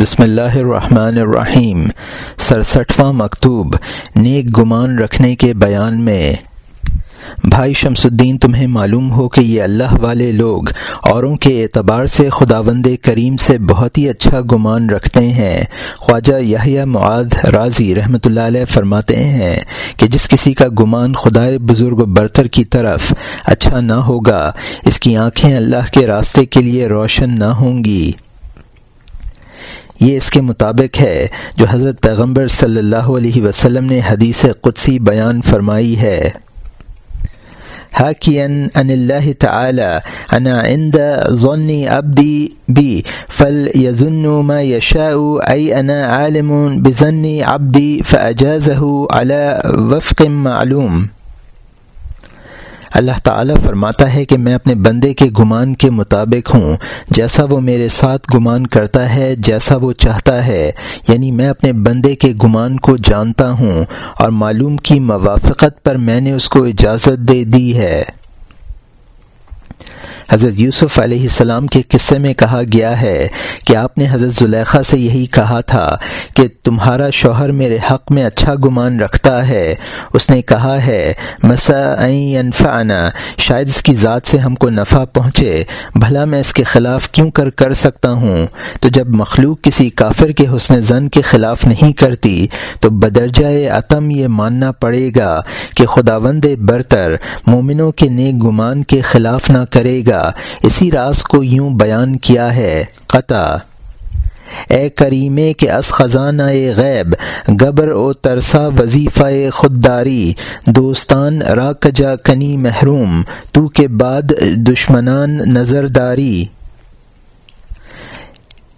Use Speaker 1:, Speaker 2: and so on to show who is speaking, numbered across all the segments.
Speaker 1: بسم اللہ الرحمن الرحیم۔ سرسٹھواں مکتوب۔ نیک گمان رکھنے کے بیان میں۔ بھائی شمس الدین تمہیں معلوم ہو کہ یہ اللہ والے لوگ اوروں کے اعتبار سے خداوند کریم سے بہت ہی اچھا گمان رکھتے ہیں۔ خواجہ یحییٰ معاد راضی رحمۃ اللہ علیہ فرماتے ہیں کہ جس کسی کا گمان خدائے بزرگ و برتر کی طرف اچھا نہ ہوگا، اس کی آنکھیں اللہ کے راستے کے لیے روشن نہ ہوں گی۔ یہ اس کے مطابق ہے جو حضرت پیغمبر صلی اللہ علیہ وسلم نے حدیث قدسی بیان فرمائی ہے۔ ان اللہ تعالی، انا عند ظن عبدی بی، فل یظن ما یشاء، ای انا عالم بظن عبدی، فاجازه على وفق معلوم۔ اللہ تعالیٰ فرماتا ہے کہ میں اپنے بندے کے گمان کے مطابق ہوں۔ جیسا وہ میرے ساتھ گمان کرتا ہے، جیسا وہ چاہتا ہے۔ یعنی میں اپنے بندے کے گمان کو جانتا ہوں اور معلوم کی موافقت پر میں نے اس کو اجازت دے دی ہے۔ حضرت یوسف علیہ السلام کے قصے میں کہا گیا ہے کہ آپ نے حضرت زلیخا سے یہی کہا تھا کہ تمہارا شوہر میرے حق میں اچھا گمان رکھتا ہے۔ اس نے کہا ہے، مسا انفعنا شاید اس کی ذات سے ہم کو نفع پہنچے۔ بھلا میں اس کے خلاف کیوں کر کر سکتا ہوں؟ تو جب مخلوق کسی کافر کے حسن زن کے خلاف نہیں کرتی، تو بدرجۂ عتم یہ ماننا پڑے گا کہ خداوند برتر مومنوں کے نیک گمان کے خلاف نہ کرے۔ گا۔ اسی راز کو یوں بیان کیا ہے۔ قطع۔ اے کریمے کے اس خزانہ غیب، گبر و ترسا وظیفہ خودداری، دوستان راکجا کنی محروم، تو کے بعد دشمنان نظرداری۔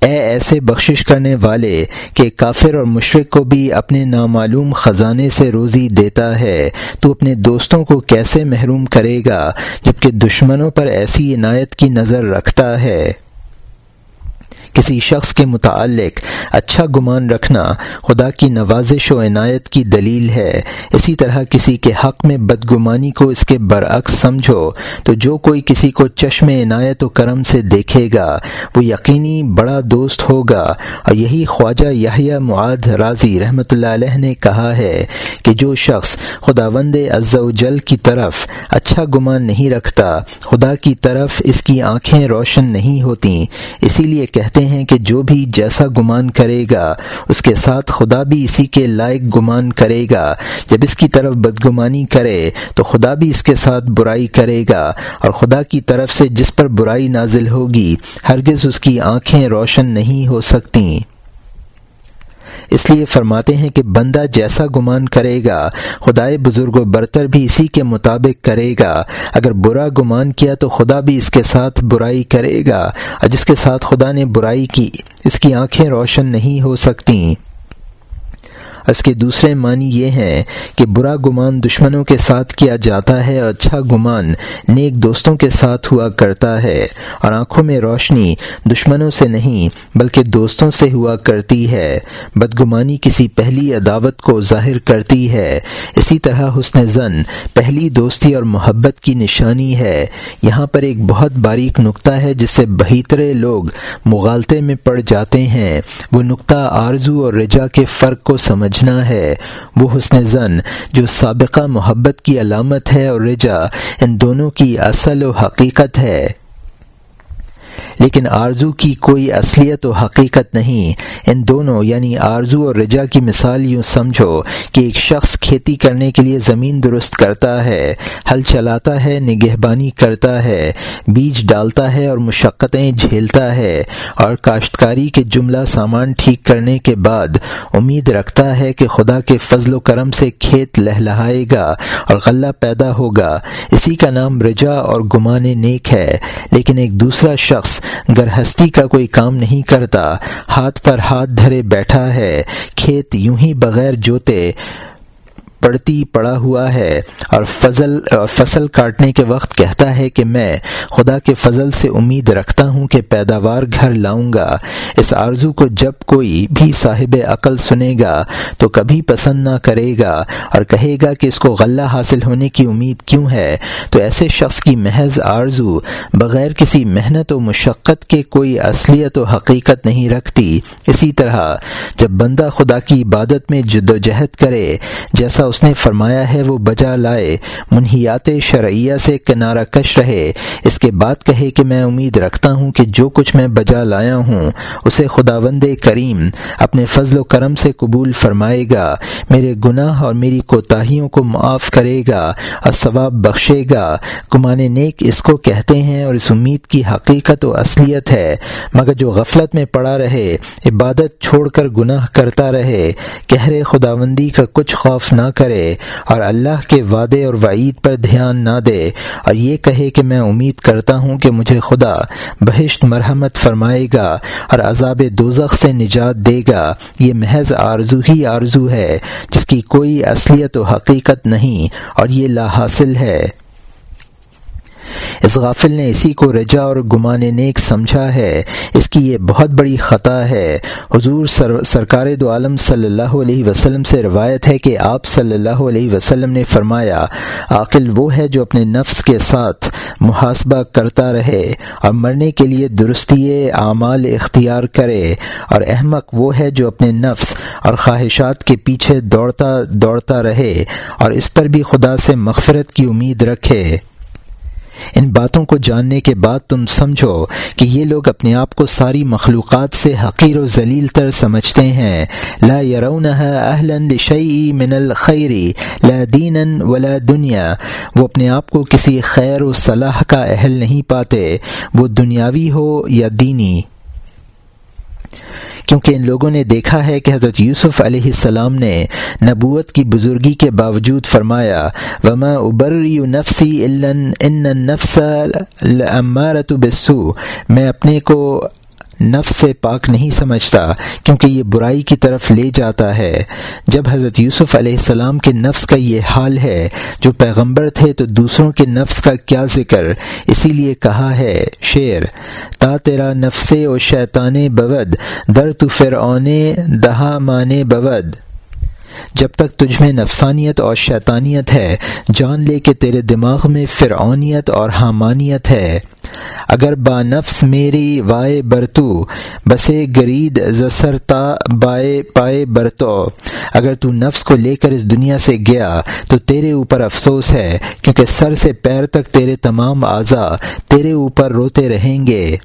Speaker 1: اے ایسے بخشش کرنے والے کہ کافر اور مشرق کو بھی اپنے نامعلوم خزانے سے روزی دیتا ہے، تو اپنے دوستوں کو کیسے محروم کرے گا، جبکہ دشمنوں پر ایسی عنایت کی نظر رکھتا ہے؟ کسی شخص کے متعلق اچھا گمان رکھنا خدا کی نوازش و عنایت کی دلیل ہے۔ اسی طرح کسی کے حق میں بدگمانی کو اس کے برعکس سمجھو تو جو کوئی کسی کو چشم عنایت و کرم سے دیکھے گا، وہ یقینی بڑا دوست ہوگا۔ اور یہی خواجہ یحییٰ معاد راضی رحمۃ اللہ علیہ نے کہا ہے کہ جو شخص خدا وند جل کی طرف اچھا گمان نہیں رکھتا، خدا کی طرف اس کی آنکھیں روشن نہیں ہوتیں۔ اسی لیے کہتے ہیں کہ جو بھی جیسا گمان کرے گا، اس کے ساتھ خدا بھی اسی کے لائق گمان کرے گا۔ جب اس کی طرف بدگمانی کرے، تو خدا بھی اس کے ساتھ برائی کرے گا۔ اور خدا کی طرف سے جس پر برائی نازل ہوگی، ہرگز اس کی آنکھیں روشن نہیں ہو سکتیں۔ اس لیے فرماتے ہیں کہ بندہ جیسا گمان کرے گا، خدائے بزرگ و برتر بھی اسی کے مطابق کرے گا۔ اگر برا گمان کیا تو خدا بھی اس کے ساتھ برائی کرے گا۔ اور جس کے ساتھ خدا نے برائی کی، اس کی آنکھیں روشن نہیں ہو سکتیں۔ اس کے دوسرے معنی یہ ہیں کہ برا گمان دشمنوں کے ساتھ کیا جاتا ہے اور اچھا گمان نیک دوستوں کے ساتھ ہوا کرتا ہے اور آنکھوں میں روشنی دشمنوں سے نہیں بلکہ دوستوں سے ہوا کرتی ہے۔ بدگمانی کسی پہلی عداوت کو ظاہر کرتی ہے۔ اسی طرح حسن زن پہلی دوستی اور محبت کی نشانی ہے۔ یہاں پر ایک بہت باریک نقطہ ہے جس سے بہترے لوگ مغالطے میں پڑ جاتے ہیں۔ وہ نقطہ آرزو اور رجا کے فرق کو سمجھ سمجھنا ہے۔ وہ حسن زن، جو سابقہ محبت کی علامت ہے اور رجا، ان دونوں کی اصل و حقیقت ہے۔ لیکن آرزو کی کوئی اصلیت و حقیقت نہیں۔ ان دونوں یعنی آرزو اور رجا کی مثال یوں سمجھو کہ ایک شخص کھیتی کرنے کے لیے زمین درست کرتا ہے، ہل چلاتا ہے، نگہبانی کرتا ہے، بیج ڈالتا ہے اور مشقتیں جھیلتا ہے۔ اور کاشتکاری کے جملہ سامان ٹھیک کرنے کے بعد امید رکھتا ہے کہ خدا کے فضل و کرم سے کھیت لہلہائے گا اور غلہ پیدا ہوگا۔ اسی کا نام رجا اور گمان نیک ہے۔ لیکن ایک دوسرا شخص گر ہستی کا کوئی کام نہیں کرتا، ہاتھ پر ہاتھ دھرے بیٹھا ہے، کھیت یوں ہی بغیر جوتے پڑتی پڑا ہوا ہے اور فضل فصل کاٹنے کے وقت کہتا ہے کہ میں خدا کے فضل سے امید رکھتا ہوں کہ پیداوار گھر لاؤں گا۔ اس آرزو کو جب کوئی بھی صاحب عقل سنے گا تو کبھی پسند نہ کرے گا اور کہے گا کہ اس کو غلہ حاصل ہونے کی امید کیوں ہے؟ تو ایسے شخص کی محض آرزو بغیر کسی محنت و مشقت کے کوئی اصلیت و حقیقت نہیں رکھتی۔ اسی طرح جب بندہ خدا کی عبادت میں جد و جہد کرے، جیسا اس نے فرمایا ہے، وہ بجا لائے منحیات شرعیہ سے کنارہ کش رہے۔ اس کے بعد کہے کہ میں امید رکھتا ہوں کہ جو کچھ میں بجا لایا ہوں، اسے خدا وند کریم اپنے فضل و کرم سے قبول فرمائے گا، میرے گناہ اور میری کوتاہیوں کو معاف کرے گا اور ثواب بخشے گا۔ گمان نیک اس کو کہتے ہیں اور اس امید کی حقیقت و اصلیت ہے۔ مگر جو غفلت میں پڑا رہے، عبادت چھوڑ کر گناہ کرتا رہے۔ کہہ خداوندی کا کچھ خوف نہ کرے اور اللہ کے وعدے اور وعید پر دھیان نہ دے اور یہ کہے کہ میں امید کرتا ہوں کہ مجھے خدا بہشت مرحمت فرمائے گا اور عذاب دوزخ سے نجات دے گا۔ یہ محض آرزو ہی آرزو ہے جس کی کوئی اصلیت و حقیقت نہیں اور یہ لا حاصل ہے۔ اس غافل نے اسی کو رجا اور گمان نیک سمجھا ہے۔ اس کی یہ بہت بڑی خطا ہے۔ حضور سر، سرکار دو عالم صلی اللہ علیہ وسلم سے روایت ہے کہ آپ صلی اللہ علیہ وسلم نے فرمایا، عاقل وہ ہے جو اپنے نفس کے ساتھ محاسبہ کرتا رہے اور مرنے کے لیے درستی اعمال اختیار کرے۔ اور احمق وہ ہے جو اپنے نفس اور خواہشات کے پیچھے دوڑتا دوڑتا رہے اور اس پر بھی خدا سے مغفرت کی امید رکھے۔ ان باتوں کو جاننے کے بعد تم سمجھو کہ یہ لوگ اپنے آپ کو ساری مخلوقات سے حقیر و ذلیل تر سمجھتے ہیں۔ لا اہلا لشیء من الخیر، لا دینا ولا دنیا۔ وہ اپنے آپ کو کسی خیر و صلاح کا اہل نہیں پاتے۔ وہ دنیاوی ہو یا دینی۔ کیونکہ ان لوگوں نے دیکھا ہے کہ حضرت یوسف علیہ السلام نے نبوت کی بزرگی کے باوجود فرمایا، وما ابری نفسی ان نفس بسو میں اپنے کو نفس سے پاک نہیں سمجھتا، کیونکہ یہ برائی کی طرف لے جاتا ہے۔ جب حضرت یوسف علیہ السلام کے نفس کا یہ حال ہے، جو پیغمبر تھے تو دوسروں کے نفس کا کیا ذکر؟ اسی لیے کہا ہے، شعر، تا تیرا نفس و شیطان بود در تو فرعون دہا مانے بود جب تک تجھ میں نفسانیت اور شیطانیت ہے، جان لے کہ تیرے دماغ میں فرعونیت اور حامانیت ہے۔ اگر با نفس میری وائے برتو، بسے گرید زسرتا بائے پائے برتو۔ اگر تو نفس کو لے کر اس دنیا سے گیا، تو تیرے اوپر افسوس ہے، کیونکہ سر سے پیر تک تیرے تمام اعضا تیرے اوپر روتے رہیں گے۔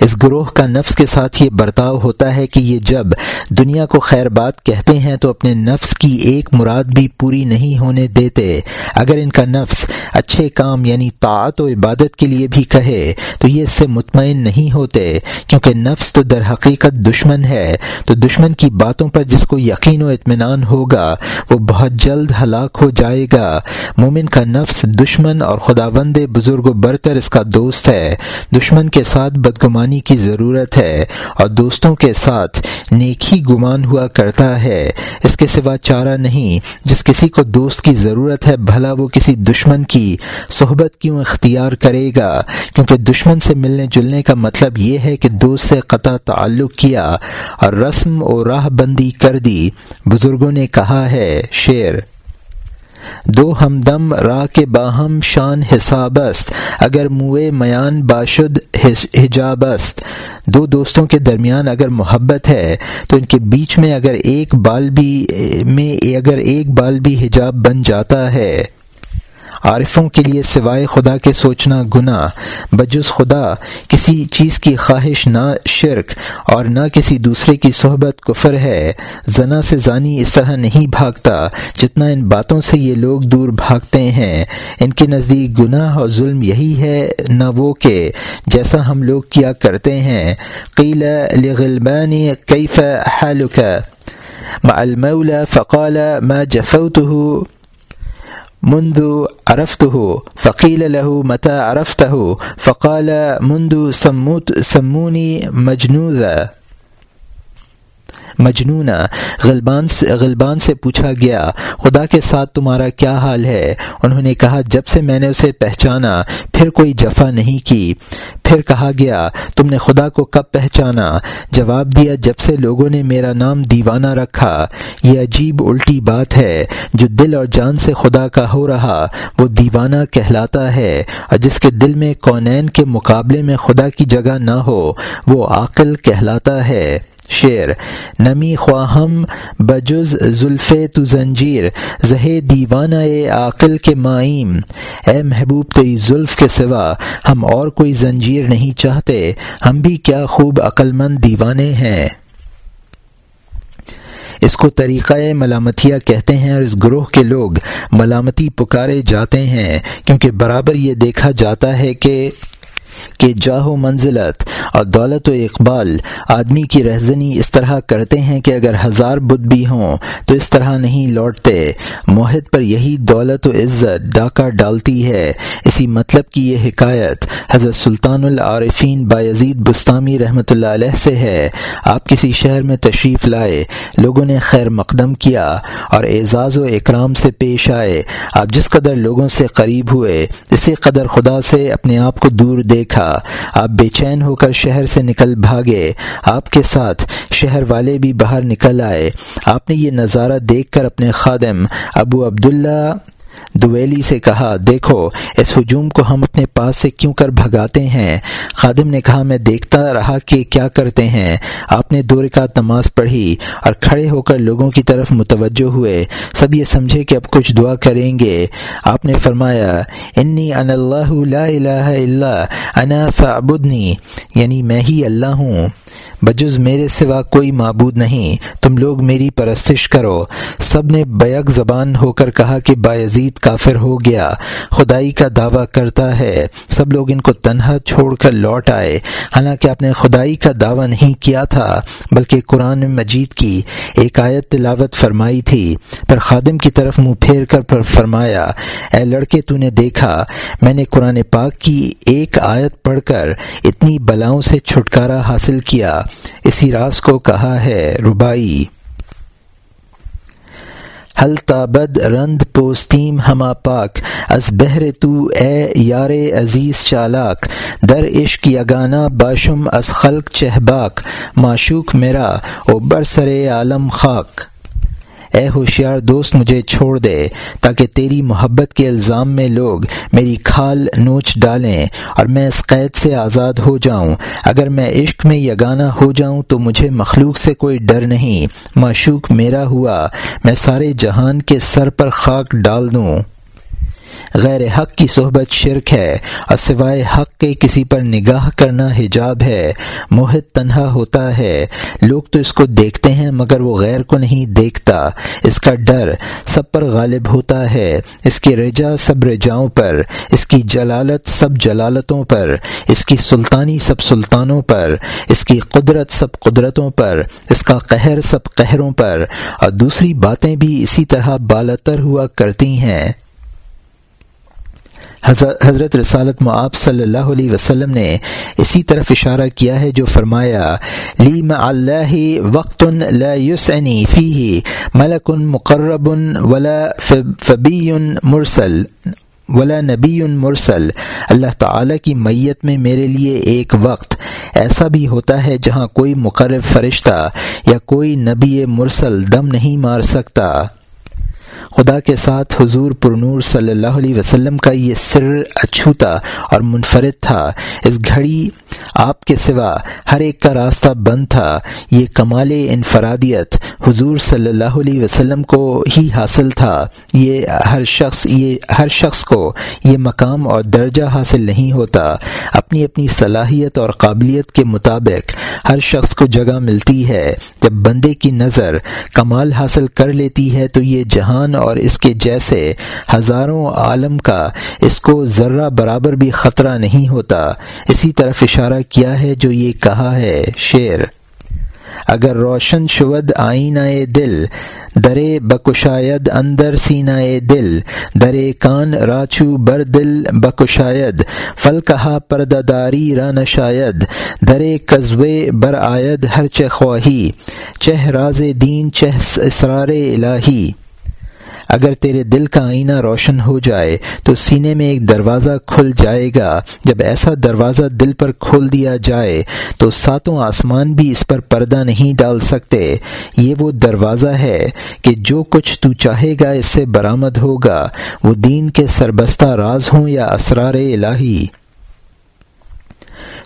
Speaker 1: اس گروہ کا نفس کے ساتھ یہ برتاؤ ہوتا ہے کہ یہ جب دنیا کو خیر بات کہتے ہیں تو اپنے نفس کی ایک مراد بھی پوری نہیں ہونے دیتے۔ اگر ان کا نفس اچھے کام یعنی طاعت و عبادت کے لیے بھی کہے تو یہ اس سے مطمئن نہیں ہوتے، کیونکہ نفس تو در حقیقت دشمن ہے۔ تو دشمن کی باتوں پر جس کو یقین و اطمینان ہوگا، وہ بہت جلد ہلاک ہو جائے گا۔ مومن کا نفس دشمن اور خداوند بزرگ و برتر اس کا دوست ہے۔ دشمن کے ساتھ بدگمان کی ضرورت ہے اور دوستوں کے ساتھ نیکی گمان ہوا کرتا ہے، اس کے سوا چارہ نہیں، جس کسی کو دوست کی ضرورت ہے، بھلا وہ کسی دشمن کی صحبت کیوں اختیار کرے گا؟ کیونکہ دشمن سے ملنے جلنے کا مطلب یہ ہے کہ دوست سے قطع تعلق کیا اور رسم و راہ بندی کر دی۔ بزرگوں نے کہا ہے، شعر دو ہمدم را کے باہم شان حسابست اگر موئے میان باشد حجابست دو دوستوں کے درمیان اگر محبت ہے، تو ان کے بیچ میں اگر ایک بال بھی میں اگر ایک بال بھی حجاب بن جاتا ہے۔ عارفوں کے لیے سوائے خدا کے سوچنا گناہ، بجز خدا، کسی چیز کی خواہش، نہ شرک اور نہ کسی دوسرے کی صحبت کفر ہے۔ زنا سے زانی اس طرح نہیں بھاگتا جتنا ان باتوں سے یہ لوگ دور بھاگتے ہیں۔ ان کے نزدیک گناہ اور ظلم یہی ہے، نہ وہ کہ جیسا ہم لوگ کیا کرتے ہیں۔ قیل لغلبانی کیف حالک؟ مع المولى فقال ما جفوته منذ عرفته فقيل له متى عرفته فقال منذ سموت سموني مجنوذا مجنون غلبان سے غلبان سے پوچھا گیا، خدا کے ساتھ تمہارا کیا حال ہے؟ انہوں نے کہا، جب سے میں نے اسے پہچانا، پھر کوئی جفا نہیں کی۔ پھر کہا گیا، تم نے خدا کو کب پہچانا؟ جواب دیا، جب سے لوگوں نے میرا نام دیوانہ رکھا۔ یہ عجیب الٹی بات ہے، جو دل اور جان سے خدا کا ہو رہا، وہ دیوانہ کہلاتا ہے۔ اور جس کے دل میں کونین کے مقابلے میں خدا کی جگہ نہ ہو، وہ عقل کہلاتا ہے۔ شعر، نمی خواہم بجز زلف تو زنجیر زہ دیوانہ اے عقل کے معیم اے محبوب تیری زلف کے سوا ہم اور کوئی زنجیر نہیں چاہتے، ہم بھی کیا خوب عقل مند دیوانے ہیں۔ اس کو طریقہ ملامتیا کہتے ہیں اور اس گروہ کے لوگ ملامتی پکارے جاتے ہیں، کیونکہ برابر یہ دیکھا جاتا ہے کہ کہ جاہ و منزلت اور دولت و اقبال آدمی کی رہزنی اس طرح کرتے ہیں کہ اگر ہزار بدھ بھی ہوں تو اس طرح نہیں لوٹتے۔ موہد پر یہی دولت و عزت ڈاکہ ڈالتی ہے۔ اسی مطلب کی یہ حکایت حضرت سلطان العارفین بایزید بستانی رحمۃ اللہ علیہ سے ہے۔ آپ کسی شہر میں تشریف لائے، لوگوں نے خیر مقدم کیا اور اعزاز و اکرام سے پیش آئے۔ آپ جس قدر لوگوں سے قریب ہوئے، اسی قدر خدا سے اپنے آپ کو دور دیکھا آپ بے چین ہو کر شہر سے نکل بھاگے۔ آپ کے ساتھ شہر والے بھی باہر نکل آئے۔ آپ نے یہ نظارہ دیکھ کر اپنے خادم ابو عبداللہ دویلی سے کہا، دیکھو، اس ہجوم کو ہم اپنے پاس سے کیوں کر بھگاتے ہیں؟ خادم نے کہا، میں دیکھتا رہا کہ کیا کرتے ہیں۔ آپ نے دو رکعت نماز پڑھی اور کھڑے ہو کر لوگوں کی طرف متوجہ ہوئے۔ سب یہ سمجھے کہ اب کچھ دعا کریں گے۔ آپ نے فرمایا، انی ان اللہ لا الہ الا انا فعبدنی یعنی میں ہی اللہ ہوں۔ بجز میرے سوا کوئی معبود نہیں، تم لوگ میری پرستش کرو۔ سب نے بیک زبان ہو کر کہا کہ بایزید کافر ہو گیا، خدائی کا دعویٰ کرتا ہے۔ سب لوگ ان کو تنہا چھوڑ کر لوٹ آئے۔ حالانکہ آپ نے خدائی کا دعویٰ نہیں کیا تھا، بلکہ قرآن مجید کی ایک آیت تلاوت فرمائی تھی۔ پر خادم کی طرف منہ پھیر کر پر فرمایا، اے لڑکے تو نے دیکھا، میں نے قرآن پاک کی ایک آیت پڑھ کر اتنی بلاؤں سے چھٹکارا حاصل کیا۔ اسی راز کو کہا ہے ربائی۔ حل تابد رند پوستیم ہما پاک، از بہر تو اے یار عزیز چالاک، در عشق یگانا باشم از خلق چہباک، معشوق میرا، او برسر عالم خاک۔ اے ہوشیار دوست مجھے چھوڑ دے تاکہ تیری محبت کے الزام میں لوگ میری کھال نوچ ڈالیں اور میں اس قید سے آزاد ہو جاؤں۔ اگر میں عشق میں یگانہ ہو جاؤں تو مجھے مخلوق سے کوئی ڈر نہیں۔ معشوق میرا ہوا، میں سارے جہان کے سر پر خاک ڈال دوں۔ غیر حق کی صحبت شرک ہے، اور سوائے حق کے کسی پر نگاہ کرنا حجاب ہے، موہد تنہا ہوتا ہے۔ لوگ تو اس کو دیکھتے ہیں، مگر وہ غیر کو نہیں دیکھتا۔ اس کا ڈر سب پر غالب ہوتا ہے۔ اس کی رجا سب رجاؤں پر، اس کی جلالت سب جلالتوں پر۔ اس کی سلطانی سب سلطانوں پر۔ اس کی قدرت سب قدرتوں پر۔ اس کا قہر سب قہروں پر۔ اور دوسری باتیں بھی اسی طرح بالتر ہوا کرتی ہیں۔ حضرت رسالت معاب صلی اللہ علیہ وسلم نے اسی طرف اشارہ کیا ہے جو فرمایا، لی اللہ وقت لا یسعنی فیہ ملک مقرب ولا فبی مرسل ولا نبی مرسل۔ اللہ تعالی کی میت میں میرے لیے ایک وقت ایسا بھی ہوتا ہے جہاں کوئی مقرب فرشتہ یا کوئی نبی مرسل دم نہیں مار سکتا۔ خدا کے ساتھ حضور پرنور صلی اللہ علیہ وسلم کا یہ سر اچھوتا اور منفرد تھا۔ اس گھڑی آپ کے سوا ہر ایک کا راستہ بند تھا۔ یہ کمال انفرادیت حضور صلی اللہ علیہ وسلم کو ہی حاصل تھا۔ یہ ہر شخص، یہ ہر شخص کو یہ مقام اور درجہ حاصل نہیں ہوتا۔ اپنی اپنی صلاحیت اور قابلیت کے مطابق ہر شخص کو جگہ ملتی ہے۔ جب بندے کی نظر کمال حاصل کر لیتی ہے تو یہ جہاں جہان اور اس کے جیسے ہزاروں عالم کا اس کو ذرہ برابر بھی خطرہ نہیں ہوتا۔ اسی طرف اشارہ کیا ہے جو یہ کہا ہے، شعر۔ اگر روشن شود آئینہ دل، درے بکشاید اندر سینہ دل، درے کان راچو بر دل بکشاید، فل کہا پرداری ران شاید درے قزوے بر آید ہر چخواہی چہ راز دین چہ اسرار الہی۔ اگر تیرے دل کا آئینہ روشن ہو جائے تو سینے میں ایک دروازہ کھل جائے گا۔ جب ایسا دروازہ دل پر کھول دیا جائے تو ساتوں آسمان بھی اس پر پردہ نہیں ڈال سکتے۔ یہ وہ دروازہ ہے کہ جو کچھ تو چاہے گا اس سے برآمد ہوگا۔ وہ دین کے سربستہ راز ہوں یا اسرار الہی۔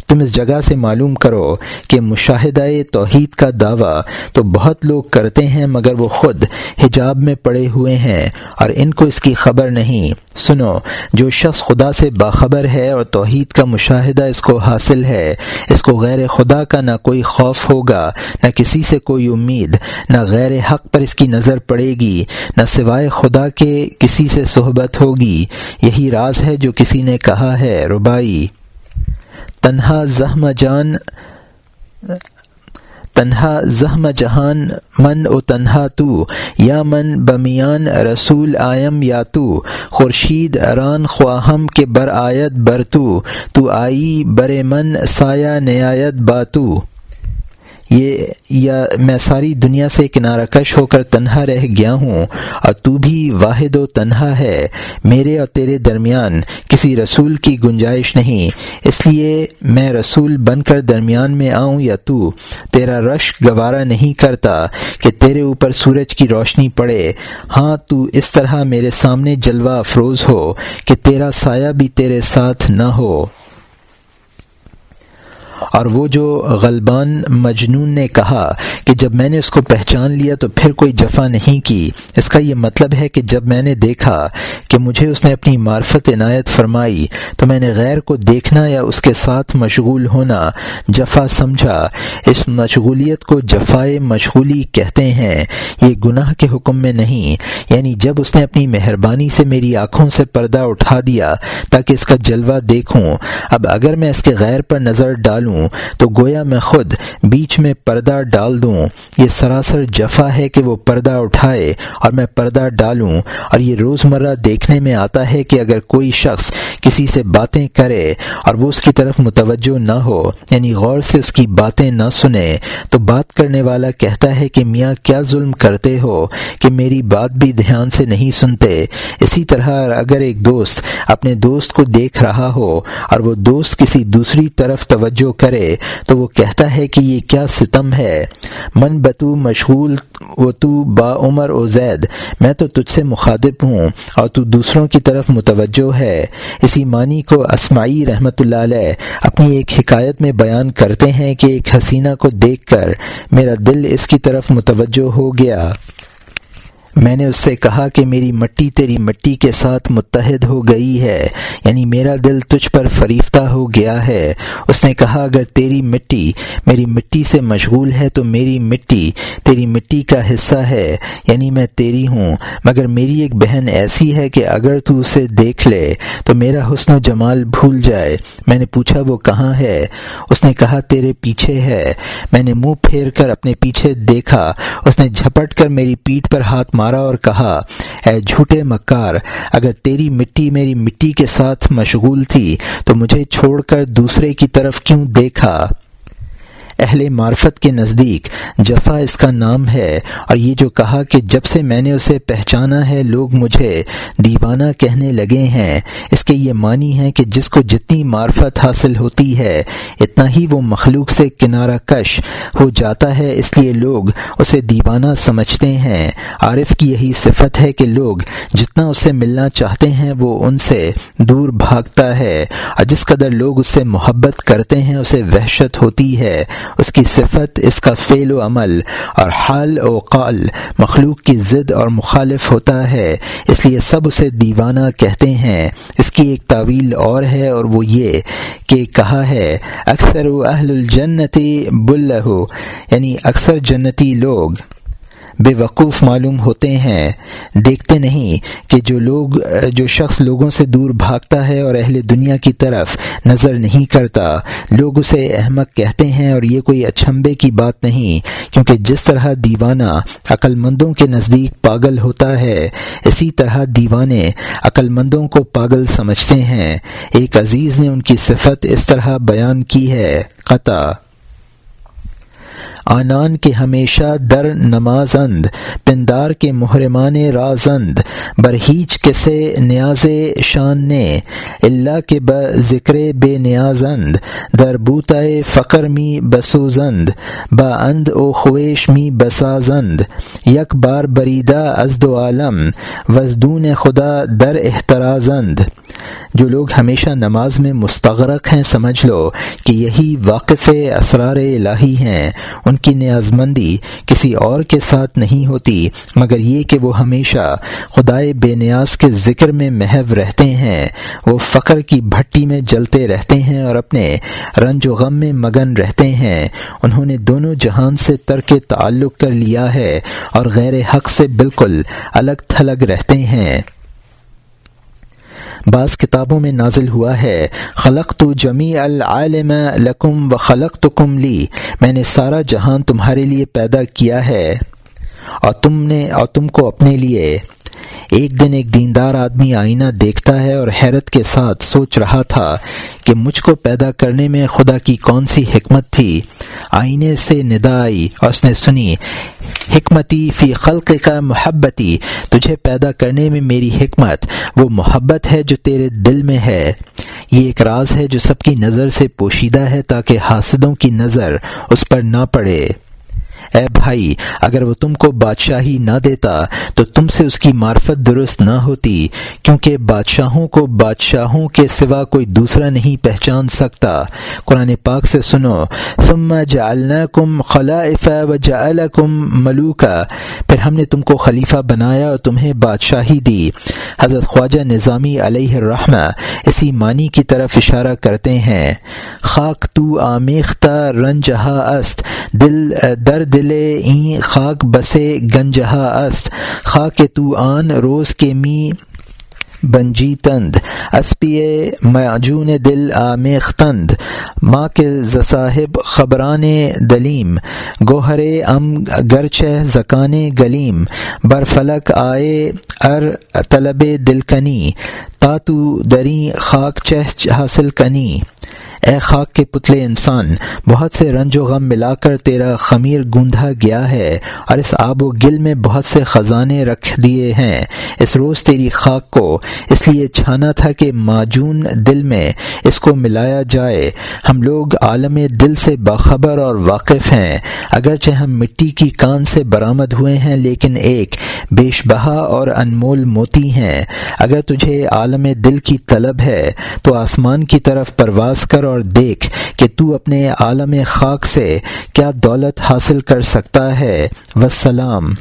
Speaker 1: تم اس جگہ سے معلوم کرو کہ مشاہدہ توحید کا دعویٰ تو بہت لوگ کرتے ہیں مگر وہ خود حجاب میں پڑے ہوئے ہیں اور ان کو اس کی خبر نہیں۔ سنو، جو شخص خدا سے باخبر ہے اور توحید کا مشاہدہ اس کو حاصل ہے، اس کو غیر خدا کا نہ کوئی خوف ہوگا، نہ کسی سے کوئی امید، نہ غیر حق پر اس کی نظر پڑے گی، نہ سوائے خدا کے کسی سے صحبت ہوگی۔ یہی راز ہے جو کسی نے کہا ہے ربائی تنہا زہم جان، تنہا زہم جہان، من او تنہا تو، یا من بمیان رسول آیم یا تو، خورشید اران خواہم کے بر آیت بر تو تو آئی بر من سایہ نیایت باتو یہ یا میں ساری دنیا سے کنارہ کش ہو کر تنہا رہ گیا ہوں، اور تو بھی واحد و تنہا ہے، میرے اور تیرے درمیان کسی رسول کی گنجائش نہیں۔ اس لیے میں رسول بن کر درمیان میں آؤں یا تو؟ تیرا رش گوارا نہیں کرتا کہ تیرے اوپر سورج کی روشنی پڑے۔ ہاں تو اس طرح میرے سامنے جلوہ افروز ہو کہ تیرا سایہ بھی تیرے ساتھ نہ ہو۔ اور وہ جو غلبان مجنون نے کہا کہ جب میں نے اس کو پہچان لیا تو پھر کوئی جفا نہیں کی۔ اس کا یہ مطلب ہے کہ جب میں نے دیکھا کہ مجھے اس نے اپنی معرفت عنایت فرمائی تو میں نے غیر کو دیکھنا یا اس کے ساتھ مشغول ہونا جفا سمجھا۔ اس مشغولیت کو جفائے مشغولی کہتے ہیں۔ یہ گناہ کے حکم میں نہیں۔ یعنی جب اس نے اپنی مہربانی سے میری آنکھوں سے پردہ اٹھا دیا تاکہ اس کا جلوہ دیکھوں۔ اب اگر میں اس کے غیر پر نظر ڈالوں تو گویا میں خود بیچ میں پردہ ڈال دوں۔ یہ سراسر جفا ہے کہ وہ پردہ اٹھائے اور میں پردہ ڈالوں۔ اور یہ روزمرہ دیکھنے میں آتا ہے کہ اگر کوئی شخص کسی سے باتیں کرے اور وہ اس کی طرف متوجہ نہ ہو یعنی غور سے اس کی باتیں نہ سنے، تو بات کرنے والا کہتا ہے کہ میاں کیا ظلم کرتے ہو کہ میری بات بھی دھیان سے نہیں سنتے۔ اسی طرح اگر ایک دوست اپنے دوست کو دیکھ رہا ہو اور وہ دوست کسی دوسری طرف توجہ کرے تو وہ کہتا ہے کہ یہ کیا ستم ہے؟ من بتو مشغول و تو با عمر و زید، میں تو تجھ سے مخاطب ہوں اور تو دوسروں کی طرف متوجہ ہے۔ اسی معنی کو اسماعی رحمۃ اللہ علیہ اپنی ایک حکایت میں بیان کرتے ہیں کہ ایک حسینہ کو دیکھ کر میرا دل اس کی طرف متوجہ ہو گیا۔ میں نے اس سے کہا کہ میری مٹی تیری مٹی کے ساتھ متحد ہو گئی ہے یعنی میرا دل تجھ پر فریفتہ ہو گیا ہے۔ اس نے کہا، اگر تیری مٹی میری مٹی سے مشغول ہے تو میری مٹی تیری مٹی کا حصہ ہے یعنی میں تیری ہوں۔ مگر میری ایک بہن ایسی ہے کہ اگر تو اسے دیکھ لے تو میرا حسن و جمال بھول جائے۔ میں نے پوچھا، وہ کہاں ہے؟ اس نے کہا، تیرے پیچھے ہے۔ میں نے منہ پھیر کر اپنے پیچھے دیکھا۔ اس نے جھپٹ کر میری پیٹھ پر ہاتھ مارا اور کہا، اے جھوٹے مکار، اگر تیری مٹی میری مٹی کے ساتھ مشغول تھی، تو مجھے چھوڑ کر دوسرے کی طرف کیوں دیکھا؟ اہل معرفت کے نزدیک جفا اس کا نام ہے اور یہ جو کہا کہ جب سے میں نے اسے پہچانا ہے، لوگ مجھے دیوانہ کہنے لگے ہیں۔ اس کے یہ معنی ہے کہ جس کو جتنی معرفت حاصل ہوتی ہے، اتنا ہی وہ مخلوق سے کنارہ کش ہو جاتا ہے۔ اس لیے لوگ اسے دیوانہ سمجھتے ہیں۔ عارف کی یہی صفت ہے کہ لوگ جتنا اس سے ملنا چاہتے ہیں، وہ ان سے دور بھاگتا ہے اور جس قدر لوگ اس سے محبت کرتے ہیں، اسے وحشت ہوتی ہے۔ اس کی صفت، اس کا فعل و عمل۔ اور حال و قال مخلوق کی ضد اور مخالف ہوتا ہے۔ اس لیے سب اسے دیوانہ کہتے ہیں۔ اس کی ایک تعویل اور ہے اور وہ یہ کہ کہا ہے، اکثر اہل الجنتی بلہ یعنی اکثر جنتی لوگ۔ بے وقوف معلوم ہوتے ہیں۔ دیکھتے نہیں کہ جو لوگ، جو شخص لوگوں سے دور بھاگتا ہے اور اہل دنیا کی طرف نظر نہیں کرتا، لوگ اسے احمق کہتے ہیں اور یہ کوئی اچھمبے کی بات نہیں، کیونکہ جس طرح دیوانہ عقل مندوں کے نزدیک پاگل ہوتا ہے، اسی طرح دیوانے عقل مندوں کو پاگل سمجھتے ہیں۔ ایک عزیز نے ان کی صفت اس طرح بیان کی ہے، قطع آنان کے ہمیشہ در نمازند، پندار کے محرمان رازند، برہیچ کسے نیاز شان نے، اللہ کے ب ذکر بے نیازند، در بوتائے فقر می بسوزند، با اند او خویش می بسازند، یک بار بریدہ ازد و عالم، وزدون خدا در احترازند۔ جو لوگ ہمیشہ نماز میں مستغرق ہیں، سمجھ لو کہ یہی واقف اسرار الہی ہیں۔ ان کی نیاز مندی کسی اور کے ساتھ نہیں ہوتی، مگر یہ کہ وہ ہمیشہ خدائے بے نیاز کے ذکر میں محو رہتے ہیں۔ وہ فقر کی بھٹی میں جلتے رہتے ہیں اور اپنے رنج و غم میں مگن رہتے ہیں۔ انہوں نے دونوں جہان سے ترک تعلق کر لیا ہے اور غیر حق سے بالکل الگ تھلگ رہتے ہیں۔ بعض کتابوں میں نازل ہوا ہے خلق تو جمی العالم لکم و خلق تو کم لی، میں نے سارا جہان تمہارے لیے پیدا کیا ہے، اور تم نے، اور تم کو اپنے لیے ایک دن ایک دیندار آدمی آئینہ دیکھتا ہے اور حیرت کے ساتھ سوچ رہا تھا کہ مجھ کو پیدا کرنے میں خدا کی کون سی حکمت تھی۔ آئینے سے ندا آئی اور اس نے سنی، حکمتی فی خلق کا محبتی، تجھے پیدا کرنے میں میری حکمت، وہ محبت ہے جو تیرے دل میں ہے۔ یہ ایک راز ہے جو سب کی نظر سے پوشیدہ ہے تاکہ حاسدوں کی نظر اس پر نہ پڑے۔ اے بھائی، اگر وہ تم کو بادشاہی نہ دیتا، تو تم سے اس کی معرفت درست نہ ہوتی، کیونکہ بادشاہوں کو بادشاہوں کے سوا کوئی دوسرا نہیں پہچان سکتا۔ قرآن پاک سے سنو، ثم جعلناکم خلائف و جعلکم ملوکا پھر ہم نے تم کو خلیفہ بنایا اور تمہیں بادشاہی دی۔ حضرت خواجہ نظامی علیہ الرحمہ اسی معنی کی طرف اشارہ کرتے ہیں۔ خاک تو آمیختہ رنجہا است، دل، درد دل این خاک بسے گنجہا است، خاک تو آن روز کے می بنجی تند، اسپی معجون دل آمیختند ماں کے ذصاحب خبران دلیم، گوہر ام گرچہ زکان گلیم، بر فلک آئے ار طلب دلکنی تاتو دری خاک چہ حاصل کنی۔ اے خاک کے پتلے انسان، بہت سے رنج و غم ملا کر تیرا خمیر گوندھا گیا ہے، اور اس آب و گل میں بہت سے خزانے رکھ دیے ہیں۔ اس روز تیری خاک کو اس لیے چھانا تھا کہ معجون دل میں اس کو ملایا جائے۔ ہم لوگ عالم دل سے باخبر اور واقف ہیں۔ اگرچہ ہم مٹی کی کان سے برآمد ہوئے ہیں، لیکن ایک بیش بہا اور انمول موتی ہیں۔ اگر تجھے عالم دل کی طلب ہے، تو آسمان کی طرف پرواز کر اور اور دیکھ کہ تو اپنے عالم خاک سے کیا دولت حاصل کر سکتا ہے۔ وسلام